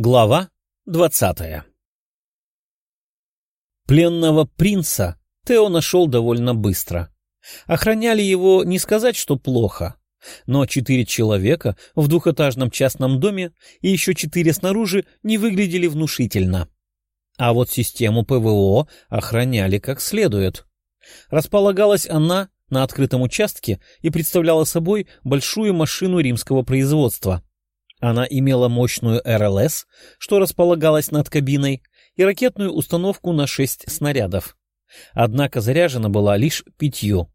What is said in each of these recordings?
Глава двадцатая Пленного принца Тео нашел довольно быстро. Охраняли его не сказать, что плохо, но четыре человека в двухэтажном частном доме и еще четыре снаружи не выглядели внушительно. А вот систему ПВО охраняли как следует. Располагалась она на открытом участке и представляла собой большую машину римского производства — она имела мощную РЛС, что располагалась над кабиной, и ракетную установку на шесть снарядов. Однако заряжена была лишь пятью.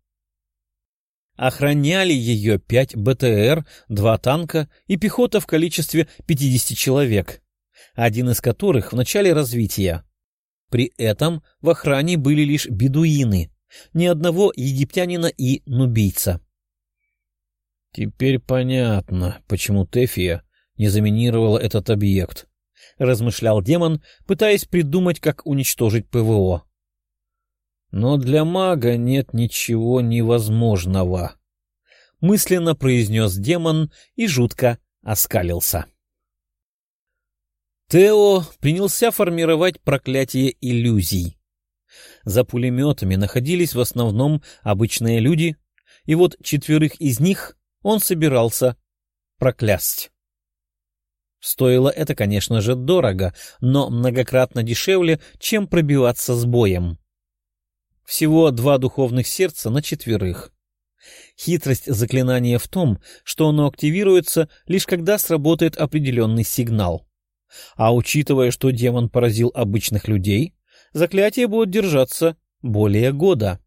Охраняли ее пять БТР, два танка и пехота в количестве 50 человек, один из которых в начале развития. При этом в охране были лишь бедуины, ни одного египтянина и нубийца. Теперь понятно, почему Тефия не заминировала этот объект, — размышлял демон, пытаясь придумать, как уничтожить ПВО. Но для мага нет ничего невозможного. Мысленно произнес демон и жутко оскалился. Тео принялся формировать проклятие иллюзий. За пулеметами находились в основном обычные люди, и вот четверых из них он собирался проклясть. Стоило это, конечно же, дорого, но многократно дешевле, чем пробиваться с боем. Всего два духовных сердца на четверых. Хитрость заклинания в том, что оно активируется лишь когда сработает определенный сигнал. А учитывая, что демон поразил обычных людей, заклятие будет держаться более года.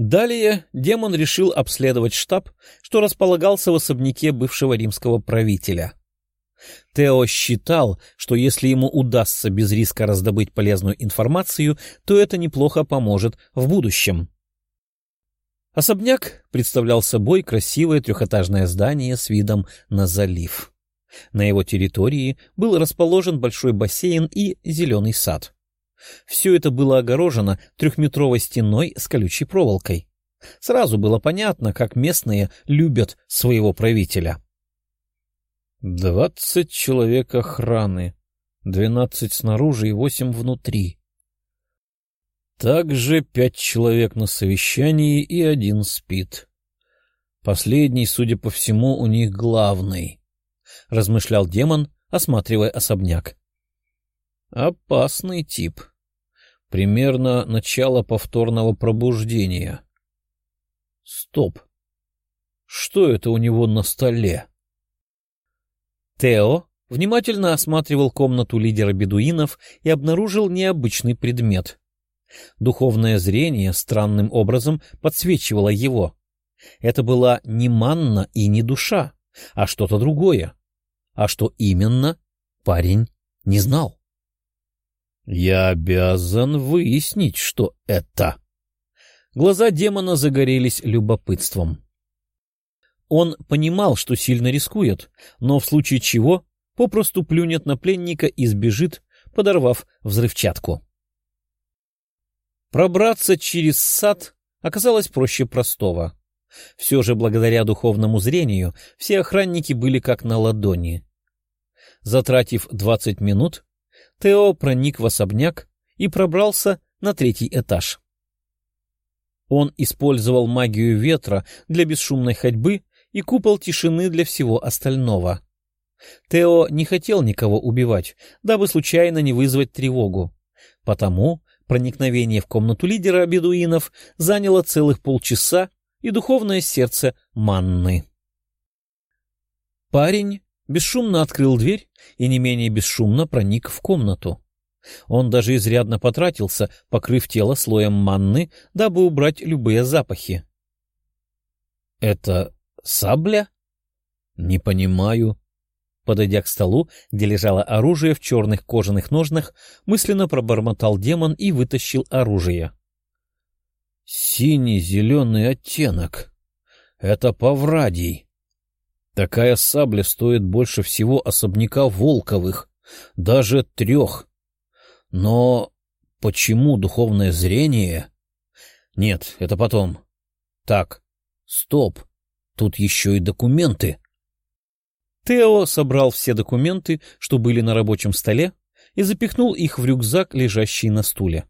Далее демон решил обследовать штаб, что располагался в особняке бывшего римского правителя. Тео считал, что если ему удастся без риска раздобыть полезную информацию, то это неплохо поможет в будущем. Особняк представлял собой красивое трехэтажное здание с видом на залив. На его территории был расположен большой бассейн и зеленый сад. Все это было огорожено трехметровой стеной с колючей проволокой. Сразу было понятно, как местные любят своего правителя. Двадцать человек охраны, двенадцать снаружи и восемь внутри. Также пять человек на совещании и один спит. Последний, судя по всему, у них главный, — размышлял демон, осматривая особняк. Опасный тип. Примерно начало повторного пробуждения. Стоп. Что это у него на столе? Тео внимательно осматривал комнату лидера бедуинов и обнаружил необычный предмет. Духовное зрение странным образом подсвечивало его. Это была не манна и не душа, а что-то другое. А что именно, парень не знал. Я обязан выяснить, что это. Глаза демона загорелись любопытством. Он понимал, что сильно рискует, но в случае чего попросту плюнет на пленника и сбежит, подорвав взрывчатку. Пробраться через сад оказалось проще простого. Все же благодаря духовному зрению все охранники были как на ладони. Затратив двадцать минут, Тео проник в особняк и пробрался на третий этаж. Он использовал магию ветра для бесшумной ходьбы и купол тишины для всего остального. Тео не хотел никого убивать, дабы случайно не вызвать тревогу. Потому проникновение в комнату лидера бедуинов заняло целых полчаса и духовное сердце манны. Парень бесшумно открыл дверь и не менее бесшумно проник в комнату. Он даже изрядно потратился, покрыв тело слоем манны, дабы убрать любые запахи. — Это сабля? — Не понимаю. Подойдя к столу, где лежало оружие в черных кожаных ножнах, мысленно пробормотал демон и вытащил оружие. — Синий-зеленый оттенок. Это Паврадий. Такая сабля стоит больше всего особняка Волковых, даже трех. Но почему духовное зрение? Нет, это потом. Так, стоп, тут еще и документы. Тео собрал все документы, что были на рабочем столе, и запихнул их в рюкзак, лежащий на стуле.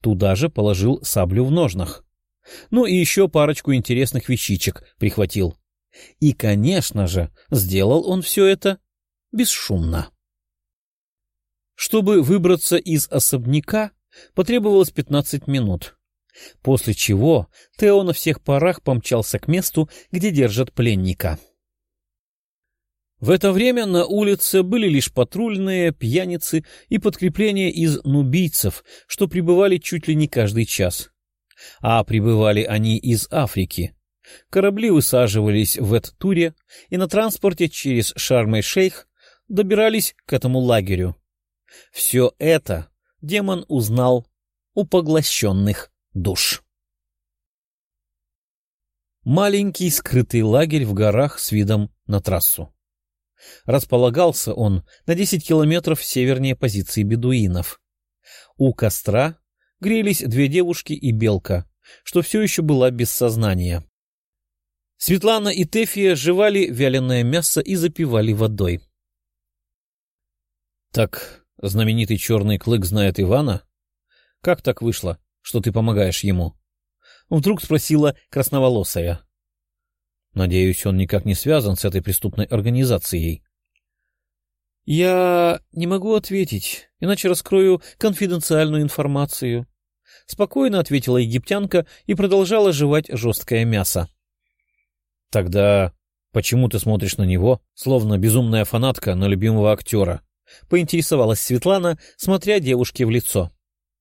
Туда же положил саблю в ножнах. Ну и еще парочку интересных вещичек прихватил. И, конечно же, сделал он все это бесшумно. Чтобы выбраться из особняка, потребовалось 15 минут, после чего Тео на всех парах помчался к месту, где держат пленника. В это время на улице были лишь патрульные, пьяницы и подкрепления из нубийцев, что прибывали чуть ли не каждый час. А прибывали они из Африки. Корабли высаживались в Эд-Туре и на транспорте через Шарм-эль-Шейх добирались к этому лагерю. Все это демон узнал у поглощенных душ. Маленький скрытый лагерь в горах с видом на трассу. Располагался он на 10 километров севернее позиции бедуинов. У костра грелись две девушки и белка, что все еще была без сознания. Светлана и Тефия жевали вяленое мясо и запивали водой. — Так знаменитый черный клык знает Ивана? Как так вышло, что ты помогаешь ему? Вдруг спросила красноволосая. Надеюсь, он никак не связан с этой преступной организацией. — Я не могу ответить, иначе раскрою конфиденциальную информацию. Спокойно ответила египтянка и продолжала жевать жесткое мясо. — Тогда почему ты смотришь на него, словно безумная фанатка на любимого актера? — поинтересовалась Светлана, смотря девушке в лицо.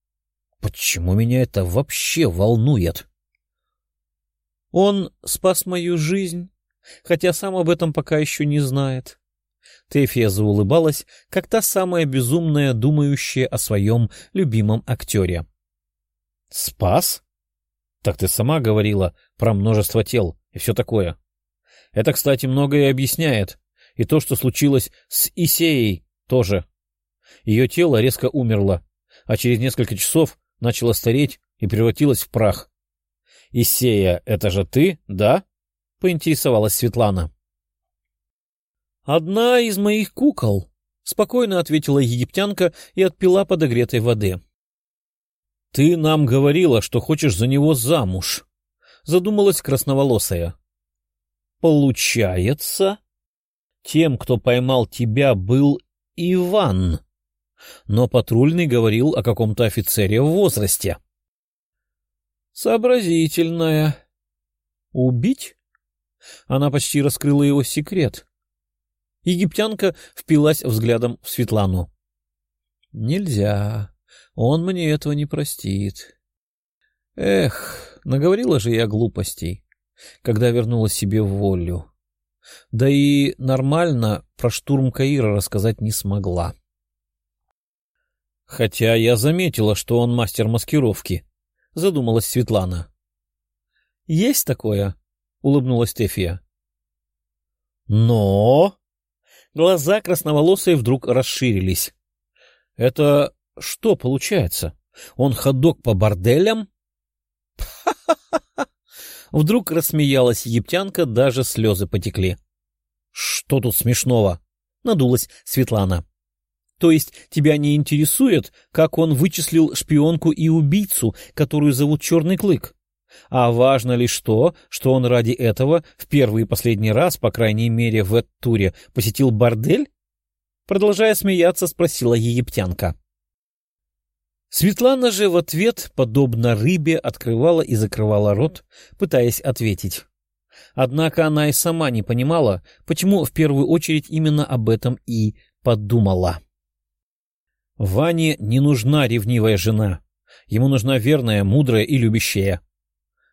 — Почему меня это вообще волнует? — он спас мою жизнь, хотя сам об этом пока еще не знает. Тефия заулыбалась, как та самая безумная, думающая о своем любимом актере. — Спас? Так ты сама говорила про множество тел и все такое. Это, кстати, многое объясняет. И то, что случилось с Исеей, тоже. Ее тело резко умерло, а через несколько часов начало стареть и превратилось в прах. «Исея, это же ты, да?» — поинтересовалась Светлана. «Одна из моих кукол», — спокойно ответила египтянка и отпила подогретой воды. «Ты нам говорила, что хочешь за него замуж», — задумалась красноволосая. «Получается, тем, кто поймал тебя, был Иван», но патрульный говорил о каком-то офицере в возрасте. Сообразительная. Убить? Она почти раскрыла его секрет. Египтянка впилась взглядом в Светлану. Нельзя. Он мне этого не простит. Эх, наговорила же я глупостей, когда вернула себе волю. Да и нормально про штурм Каира рассказать не смогла. Хотя я заметила, что он мастер маскировки, — задумалась Светлана. — Есть такое? — улыбнулась Тефия. — Но... Глаза красноволосые вдруг расширились. — Это что получается? Он ходок по борделям? Вдруг рассмеялась египтянка, даже слезы потекли. — Что тут смешного? — надулась Светлана. То есть тебя не интересует, как он вычислил шпионку и убийцу, которую зовут Черный Клык? А важно лишь то, что он ради этого в первый и последний раз, по крайней мере в этом туре, посетил бордель? Продолжая смеяться, спросила египтянка. Светлана же в ответ, подобно рыбе, открывала и закрывала рот, пытаясь ответить. Однако она и сама не понимала, почему в первую очередь именно об этом и подумала. Ване не нужна ревнивая жена. Ему нужна верная, мудрая и любящая.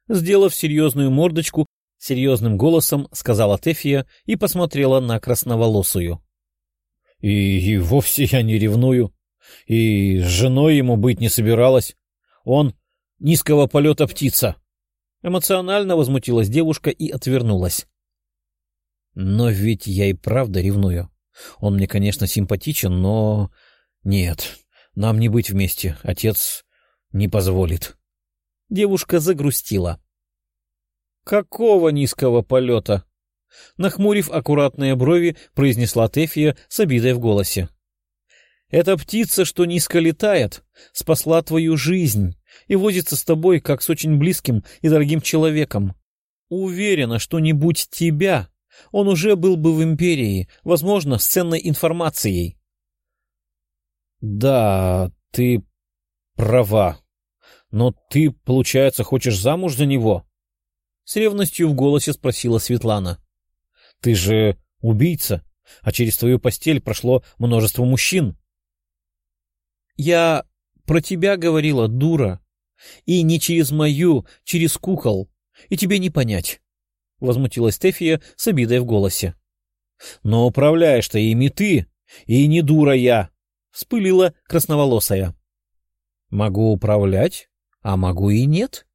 Сделав серьезную мордочку, серьезным голосом сказала Тефия и посмотрела на красноволосую. — И, и вовсе я не ревную. И с женой ему быть не собиралась. Он низкого полета птица. Эмоционально возмутилась девушка и отвернулась. — Но ведь я и правда ревную. Он мне, конечно, симпатичен, но «Нет, нам не быть вместе. Отец не позволит». Девушка загрустила. «Какого низкого полета?» Нахмурив аккуратные брови, произнесла Тефия с обидой в голосе. «Эта птица, что низко летает, спасла твою жизнь и возится с тобой, как с очень близким и дорогим человеком. Уверена, что не будь тебя, он уже был бы в Империи, возможно, с ценной информацией». «Да, ты права. Но ты, получается, хочешь замуж за него?» С ревностью в голосе спросила Светлана. Ты же убийца, а через твою постель прошло множество мужчин. Я про тебя говорила, дура. И не через мою, через кукол. И тебе не понять. Возмутилась Стефия с обидой в голосе. Но управляешь-то ими ты, и не дура я. Вспылила красноволосая. Могу управлять, а могу и нет.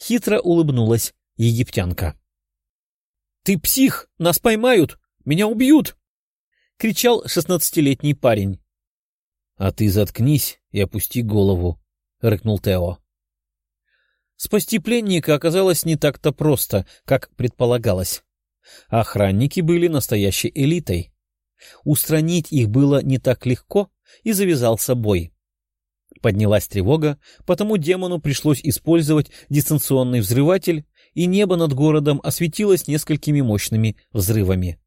Хитро улыбнулась египтянка. «Ты псих! Нас поймают! Меня убьют!» — кричал шестнадцатилетний парень. «А ты заткнись и опусти голову», — рыкнул Тео. Спасти пленника оказалось не так-то просто, как предполагалось. Охранники были настоящей элитой. Устранить их было не так легко, и завязался бой. Поднялась тревога, потому демону пришлось использовать дистанционный взрыватель и небо над городом осветилось несколькими мощными взрывами,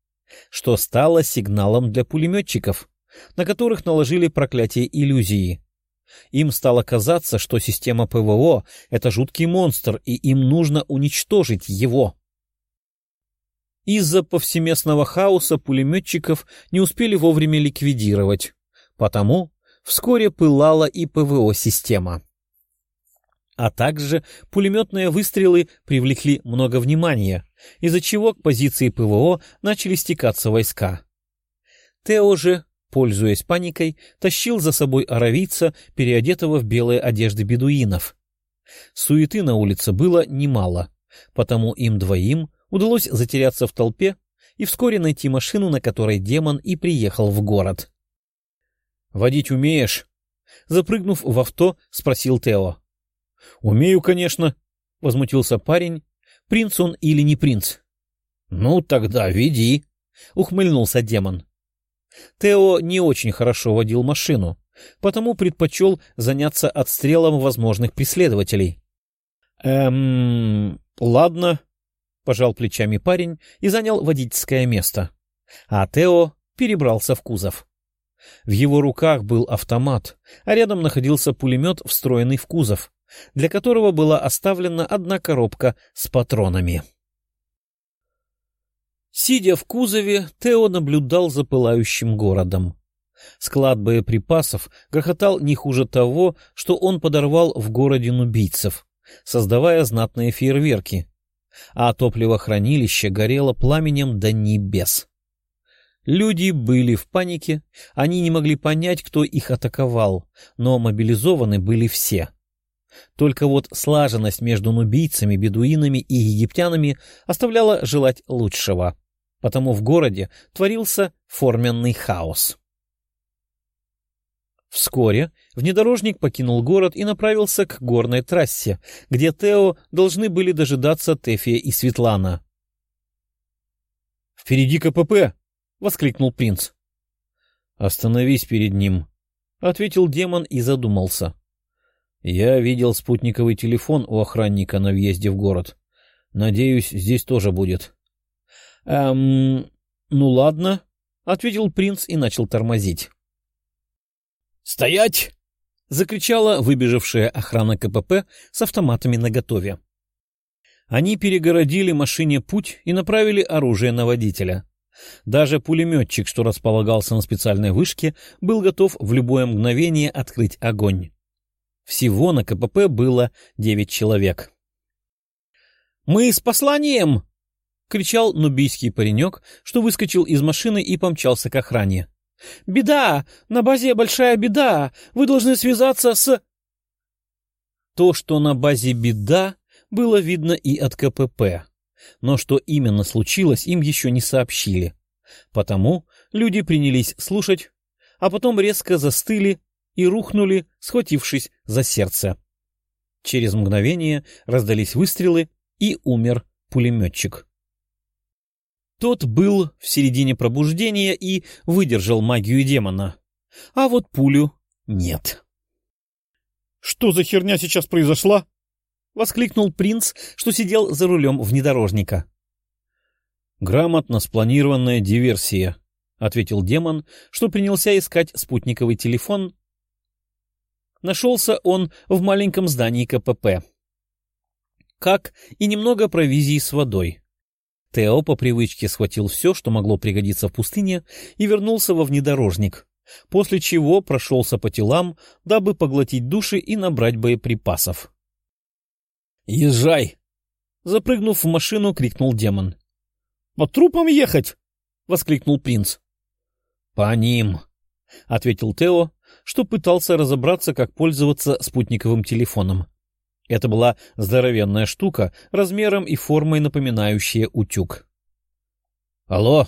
что стало сигналом для пулеметчиков, на которых наложили проклятие иллюзии. Им стало казаться, что система ПВО — это жуткий монстр, и им нужно уничтожить его. Из-за повсеместного хаоса пулеметчиков не успели вовремя ликвидировать, потому вскоре пылала и ПВО-система а также пулеметные выстрелы привлекли много внимания, из-за чего к позиции ПВО начали стекаться войска. Тео же, пользуясь паникой, тащил за собой аравийца, переодетого в белые одежды бедуинов. Суеты на улице было немало, потому им двоим удалось затеряться в толпе и вскоре найти машину, на которой демон и приехал в город. — Водить умеешь? Запрыгнув в авто, спросил Тео. — Умею, конечно, — возмутился парень. — Принц он или не принц? — Ну, тогда веди, — ухмыльнулся демон. Тео не очень хорошо водил машину, потому предпочел заняться отстрелом возможных преследователей. — Эм, ладно, — пожал плечами парень и занял водительское место. А Тео перебрался в кузов. В его руках был автомат, а рядом находился пулемет, встроенный в кузов, для которого была оставлена одна коробка с патронами. Сидя в кузове, Тео наблюдал за пылающим городом. Склад боеприпасов грохотал не хуже того, что он подорвал в городе нубийцев, создавая знатные фейерверки, а топливохранилище горело пламенем до небес. Люди были в панике, они не могли понять, кто их атаковал, но мобилизованы были все — только вот слаженность между нубийцами, бедуинами и египтянами оставляла желать лучшего, потому в городе творился форменный хаос. Вскоре внедорожник покинул город и направился к горной трассе, где Тео должны были дожидаться Тефия и Светлана. «Впереди КПП!» — воскликнул принц. «Остановись перед ним», — ответил демон и задумался. Я видел спутниковый телефон у охранника на въезде в город. Надеюсь, здесь тоже будет. — Эм, ну ладно, — ответил принц и начал тормозить. «Стоять!» — закричала выбежавшая охрана КПП с автоматами наготове. Они перегородили машине путь и направили оружие на водителя. Даже пулеметчик, что располагался на специальной вышке, был готов в любое мгновение открыть огонь. Всего на КПП было девять человек. «Мы с посланием!» — кричал нубийский паренек, что выскочил из машины и помчался к охране. «Беда! На базе большая беда! Вы должны связаться с...» То, что на базе беда, было видно и от КПП. Но что именно случилось, им еще не сообщили. Потому люди принялись слушать, а потом резко застыли и рухнули, схватившись за сердце. Через мгновение раздались выстрелы, и умер пулеметчик. Тот был в середине пробуждения и выдержал магию демона. А вот пулю нет. — Что за херня сейчас произошла? — воскликнул принц, что сидел за рулем внедорожника. — Грамотно спланированная диверсия, — ответил демон, что принялся искать спутниковый телефон. Нашелся он в маленьком здании КПП. Как и немного провизии с водой. Тео по привычке схватил все, что могло пригодиться в пустыне, и вернулся во внедорожник, после чего прошелся по телам, дабы поглотить души и набрать боеприпасов. «Езжай!» Запрыгнув в машину, крикнул демон. «По трупам ехать!» — воскликнул принц. «По ним!» — ответил Тео, что пытался разобраться, как пользоваться спутниковым телефоном. Это была здоровенная штука, размером и формой напоминающая утюг. «Алло!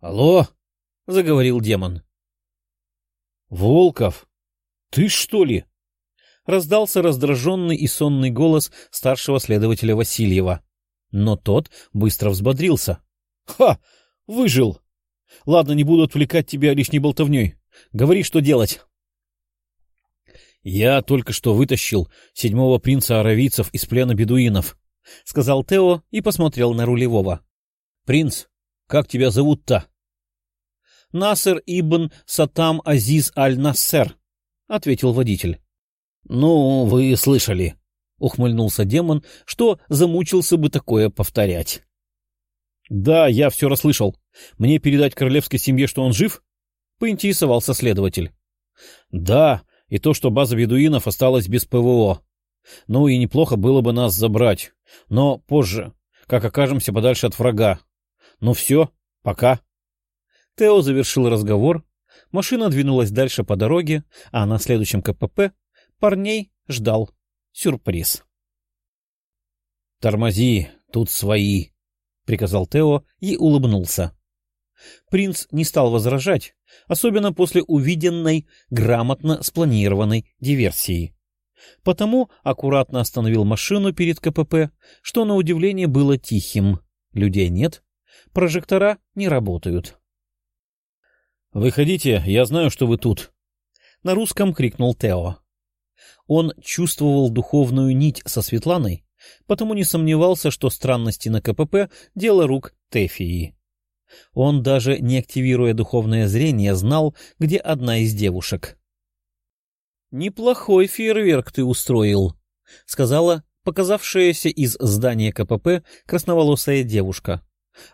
Алло!» — заговорил демон. «Волков, ты что ли?» — раздался раздраженный и сонный голос старшего следователя Васильева. Но тот быстро взбодрился. «Ха! Выжил! Ладно, не буду отвлекать тебя лишней болтовней. Говори, что делать!» «Я только что вытащил седьмого принца аравийцев из плена бедуинов», — сказал Тео и посмотрел на рулевого. «Принц, как тебя зовут-то?» «Насер ибн Сатам Азиз аль-Нассер», — ответил водитель. «Ну, вы слышали», — ухмыльнулся демон, что замучился бы такое повторять. «Да, я все расслышал. Мне передать королевской семье, что он жив?» — поинтересовался следователь. «Да, и то, что база бедуинов осталась без ПВО. Ну и неплохо было бы нас забрать, но позже, как окажемся подальше от врага. Ну все, пока». Тео завершил разговор, машина двинулась дальше по дороге, а на следующем КПП парней ждал сюрприз. «Тормози, тут свои», — приказал Тео и улыбнулся. Принц не стал возражать, особенно после увиденной, грамотно спланированной диверсии. Потому аккуратно остановил машину перед КПП, что на удивление было тихим. Людей нет, прожектора не работают. «Выходите, я знаю, что вы тут!» На русском крикнул Тео. Он чувствовал духовную нить со Светланой, потому не сомневался, что странности на КПП — дело рук Тефии. Он, даже не активируя духовное зрение, знал, где одна из девушек. «Неплохой фейерверк ты устроил», — сказала показавшаяся из здания КПП красноволосая девушка.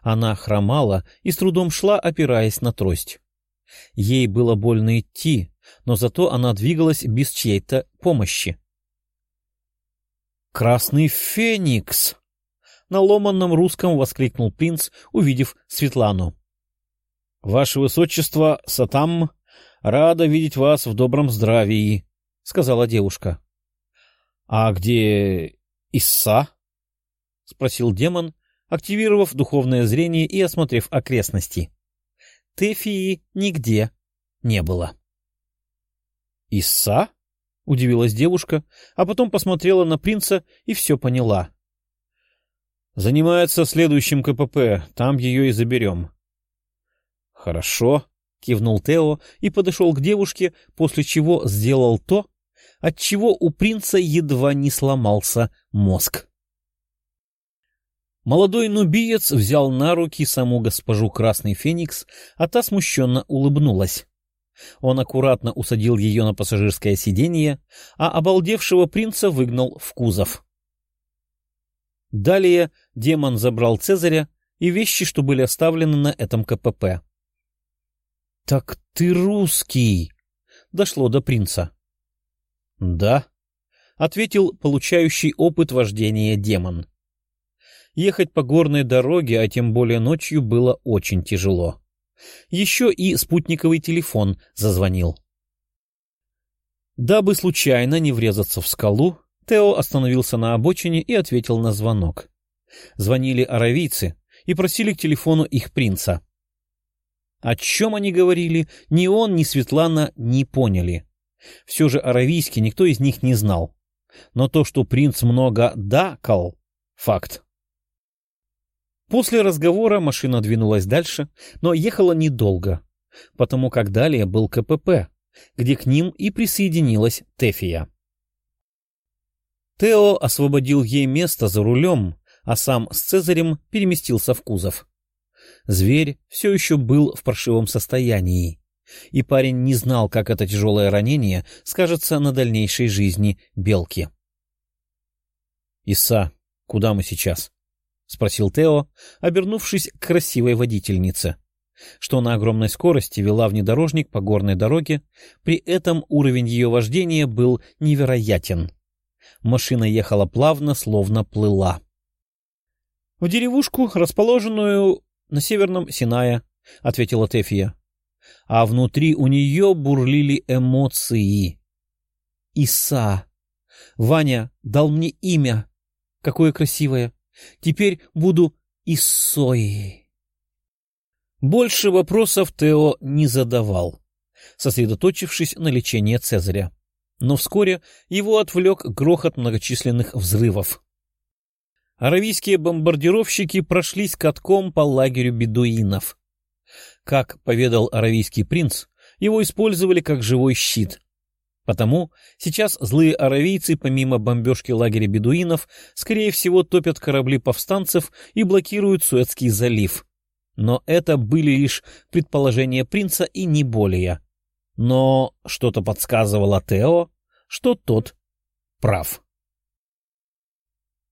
Она хромала и с трудом шла, опираясь на трость. Ей было больно идти, но зато она двигалась без чьей-то помощи. «Красный феникс!» На ломанном русском воскликнул принц, увидев Светлану. — Ваше Высочество, Сатам, рада видеть вас в добром здравии, — сказала девушка. — А где Исса? — спросил демон, активировав духовное зрение и осмотрев окрестности. Тефии нигде не было. «Исса?» — удивилась девушка, а потом посмотрела на принца и все поняла. Занимается следующим КПП, там ее и заберем. — Хорошо, — кивнул Тео и подошел к девушке, после чего сделал то, от чего у принца едва не сломался мозг. Молодой нубиец взял на руки саму госпожу Красный Феникс, а та смущенно улыбнулась. Он аккуратно усадил ее на пассажирское сиденье, а обалдевшего принца выгнал в кузов. Далее демон забрал Цезаря и вещи, что были оставлены на этом КПП. — Так ты русский! — дошло до принца. — Да, — ответил получающий опыт вождения демон. Ехать по горной дороге, а тем более ночью, было очень тяжело. Еще и спутниковый телефон зазвонил. Дабы случайно не врезаться в скалу, Тео остановился на обочине и ответил на звонок. Звонили аравийцы и просили к телефону их принца. О чем они говорили, ни он, ни Светлана не поняли. Все же аравийский никто из них не знал. Но то, что принц много дакал — факт. После разговора машина двинулась дальше, но ехала недолго, потому как далее был КПП, где к ним и присоединилась Тефия. Тео освободил ей место за рулем, а сам с Цезарем переместился в кузов. Зверь все еще был в паршивом состоянии, и парень не знал, как это тяжелое ранение скажется на дальнейшей жизни белки. «Иса, куда мы сейчас?» — спросил Тео, обернувшись к красивой водительнице, что на огромной скорости вела внедорожник по горной дороге, при этом уровень ее вождения был невероятен. Машина ехала плавно, словно плыла. — В деревушку, расположенную на северном Синае, — ответила Тефия. А внутри у нее бурлили эмоции. «Иса! Ваня дал мне имя. Какое красивое! Теперь буду Иссой!» Больше вопросов Тео не задавал, сосредоточившись на лечении Цезаря. Но вскоре его отвлек грохот многочисленных взрывов. Аравийские бомбардировщики прошлись катком по лагерю бедуинов. Как поведал аравийский принц, его использовали как живой щит. Потому сейчас злые аравийцы, помимо бомбежки лагеря бедуинов, скорее всего топят корабли повстанцев и блокируют Суэцкий залив. Но это были лишь предположения принца и не более. Но что-то подсказывало Тео, что тот прав.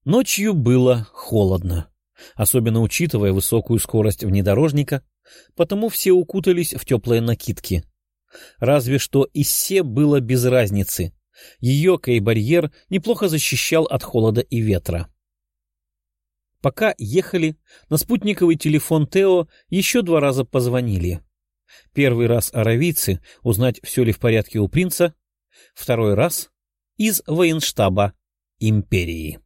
Ночью было холодно, особенно учитывая высокую скорость внедорожника, потому все укутались в теплые накидки. Разве что Иссе было без разницы. Ее кей-барьер неплохо защищал от холода и ветра. Пока ехали, на спутниковый телефон Тео еще два раза позвонили. Первый раз аравийцы узнать, все ли в порядке у принца, второй раз — из военштаба империи.